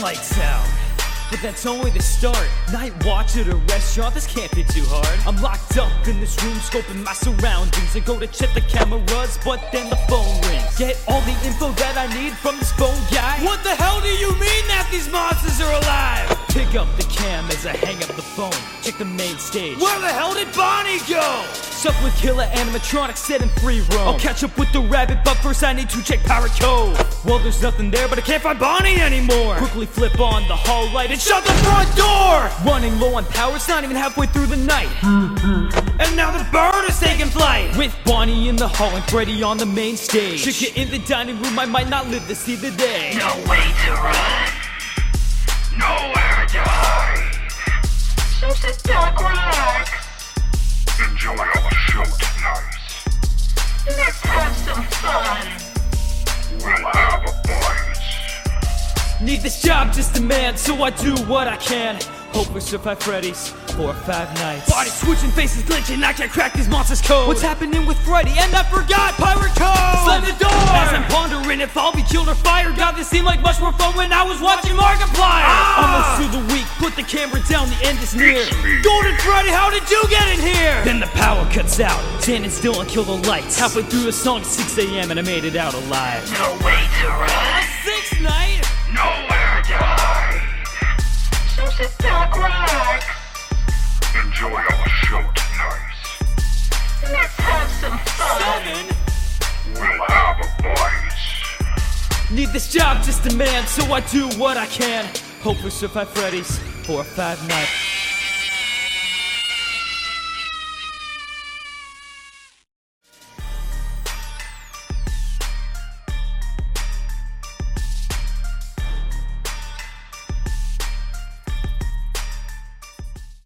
Lights out. But that's only the start. Night watch at a restaurant, this can't be too hard. I'm locked up in this room, scoping my surroundings. I go to check the cameras, but then the phone rings. Get all the info that I need from this phone guy. What the hell do you mean that these monsters are alive? Pick up the cam as I hang up the phone. Check the main stage. Where the hell did Bonnie go? Stuck with killer animatronics set in free roam. I'll catch up with the rabbit, but first I need to check Pirate Cove. Well, there's nothing there, but I can't find Bonnie anymore. Quickly flip on the hall light and shut the front door. Running low on power, it's not even halfway through the night. And now the bird is taking flight. With Bonnie in the hall and Freddy on the main stage. Chick in the dining room, I might not live to see the day. No way to run. Nowhere to hide. Need this job just a man, so I do what I can. Hope we survive Freddy's for five nights. Body switching, faces glitching, I can't crack these monsters' code. What's happening with Freddy? And I forgot Pirate Cove! Slam the door! As I'm pondering if I'll be killed or fired, God, this seemed like much more fun when I was watching Markiplier! Ah! Almost through the put the camera down, the end is near. Golden Freddy, how did you get in here? Then the power cuts out, standing still and kill the lights. Halfway through the song, 6 a.m., and I made it out alive. No way to run. Six night? Nowhere to hide. So sit back, relax. Enjoy our show tonight. Let's have some fun. Seven? We'll have a bite. Need this job just a man, so I do what I can. Hope we survive Freddy's for five nights.